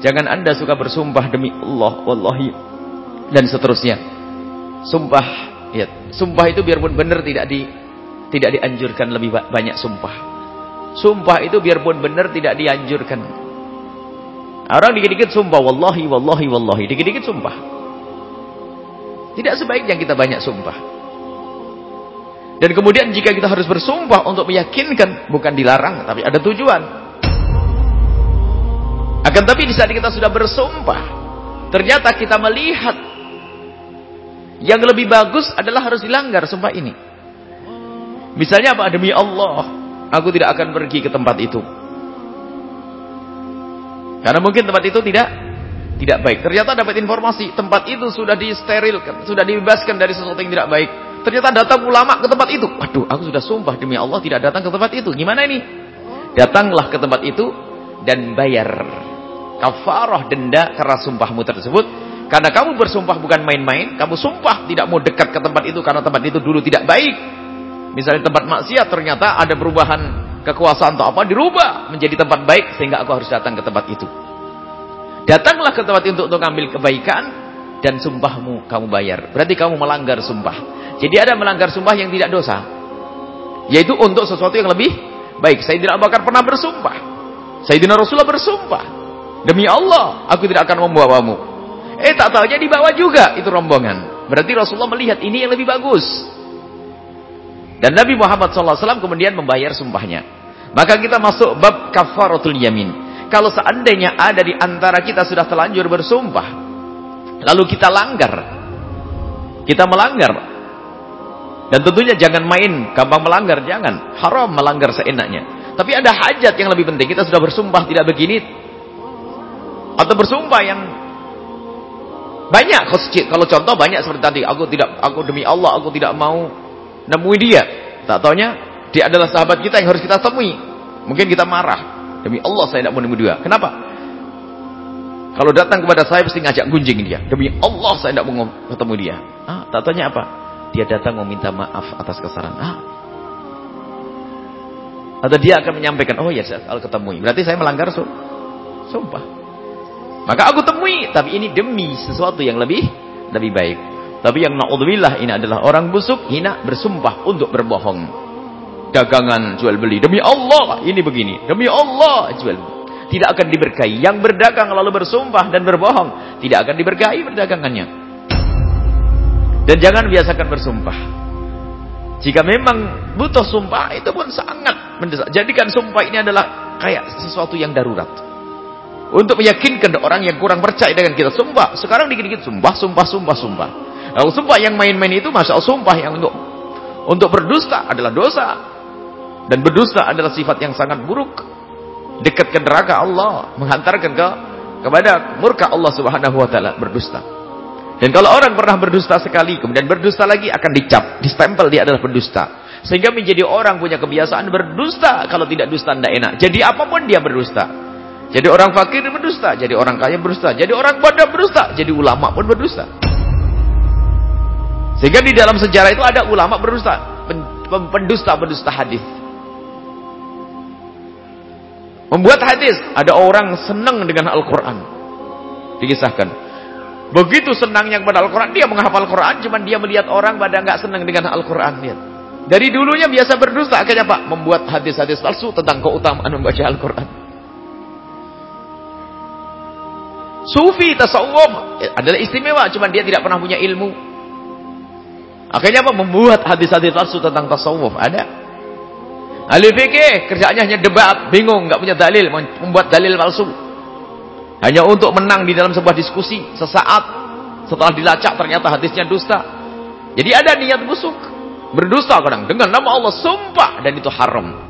Jangan anda suka bersumpah demi Allah, wallahi, dan seterusnya. Sumpah, ya, sumpah itu biarpun benar tidak di tidak dianjurkan lebih banyak sumpah. Sumpah itu biarpun benar tidak dianjurkan. Orang dikit-dikit sumpah, wallahi, wallahi, wallahi, dikit-dikit sumpah. Tidak sebaiknya kita banyak sumpah. Dan kemudian jika kita harus bersumpah untuk meyakinkan, bukan dilarang, tapi ada tujuan. Akan tapi di saat kita sudah bersumpah, ternyata kita melihat yang lebih bagus adalah harus dilanggar sumpah ini. Misalnya apa? Demi Allah, aku tidak akan pergi ke tempat itu. Karena mungkin tempat itu tidak tidak baik. Ternyata dapat informasi, tempat itu sudah disterilkan, sudah dibebaskan dari sesuatu yang tidak baik. Ternyata datang ulama ke tempat itu. Waduh, aku sudah sumpah demi Allah tidak datang ke tempat itu. Gimana ini? Datanglah ke tempat itu dan bayar kafarah denda karena sumpahmu tersebut. Karena kamu bersumpah bukan main-main kamu sumpah tidak mau dekat ke tempat itu karena tempat itu dulu tidak baik. Misalnya tempat maksiat ternyata ada perubahan kekuasaan atau apa dirubah menjadi tempat baik sehingga aku harus datang ke tempat itu. Datanglah ke tempat itu untuk mengambil kebaikan dan sumpahmu kamu bayar. Berarti kamu melanggar sumpah. Jadi ada melanggar sumpah yang tidak dosa. Yaitu untuk sesuatu yang lebih baik. Sayyidina Abu Bakar pernah bersumpah. Sayyidina Rasulullah bersumpah Demi Allah, aku tidak akan membawamu. Eh, tak tahu jadi dibawa juga itu rombongan. Berarti Rasulullah melihat ini yang lebih bagus. Dan Nabi Muhammad SAW kemudian membayar sumpahnya. Maka kita masuk bab kafaratul yamin. Kalau seandainya ada di antara kita sudah telanjur bersumpah. Lalu kita langgar. Kita melanggar. Dan tentunya jangan main, gampang melanggar. Jangan. Haram melanggar seenaknya. Tapi ada hajat yang lebih penting. Kita sudah bersumpah tidak begini atau bersumpah yang banyak kalau contoh banyak seperti tadi aku tidak aku demi Allah aku tidak mau nemui dia. Tak taunya dia adalah sahabat kita yang harus kita temui. Mungkin kita marah. Demi Allah saya tidak mau nemui dia. Kenapa? Kalau datang kepada saya pasti ngajak gunjing dia. Demi Allah saya tidak mau ketemu dia. Ah tak taunya apa? Dia datang meminta maaf atas kesalahan. Ah. Atau dia akan menyampaikan oh ya saya kalau ketemu. Berarti saya melanggar sumpah maka aku temui, tapi ini demi sesuatu yang lebih lebih baik. Tapi yang naudzubillah ini adalah orang busuk, hina, bersumpah untuk berbohong. Dagangan jual beli demi Allah ini begini, demi Allah jual tidak akan diberkahi. Yang berdagang lalu bersumpah dan berbohong tidak akan diberkahi perdagangannya. Dan jangan biasakan bersumpah. Jika memang butuh sumpah itu pun sangat mendesak. Jadikan sumpah ini adalah kayak sesuatu yang darurat. Untuk meyakinkan orang yang kurang percaya dengan kita. Sumpah. Sekarang dikit-dikit sumpah, sumpah, sumpah, sumpah. Lalu sumpah yang main-main itu masya sumpah yang untuk untuk berdusta adalah dosa. Dan berdusta adalah sifat yang sangat buruk. Dekat ke neraka Allah. Menghantarkan ke kepada murka Allah subhanahu wa ta'ala. Berdusta. Dan kalau orang pernah berdusta sekali. Kemudian berdusta lagi akan dicap. Distempel dia adalah berdusta. Sehingga menjadi orang punya kebiasaan berdusta. Kalau tidak dusta tidak enak. Jadi apa pun dia berdusta. Jadi orang fakir berdusta, jadi orang kaya berdusta, jadi orang bodoh berdusta, jadi ulama pun berdusta. Sehingga di dalam sejarah itu ada ulama berdusta, pendusta-pendusta hadis. Membuat hadis, ada orang senang dengan Al-Qur'an. Dikisahkan. Begitu senangnya kepada Al-Qur'an, dia menghafal Al-Qur'an, cuman dia melihat orang pada nggak senang dengan Al-Qur'an, Dari dulunya biasa berdusta, akhirnya Pak membuat hadis-hadis palsu tentang keutamaan membaca Al-Qur'an. Sufi tasawuf adalah istimewa, cuma dia tidak pernah punya ilmu. Akhirnya apa? Membuat hadis-hadis palsu tentang tasawuf. Ada. Ahli fikih kerjaannya hanya debat, bingung, nggak punya dalil, membuat dalil palsu. Hanya untuk menang di dalam sebuah diskusi sesaat setelah dilacak ternyata hadisnya dusta. Jadi ada niat busuk, berdusta kadang dengan nama Allah sumpah dan itu haram.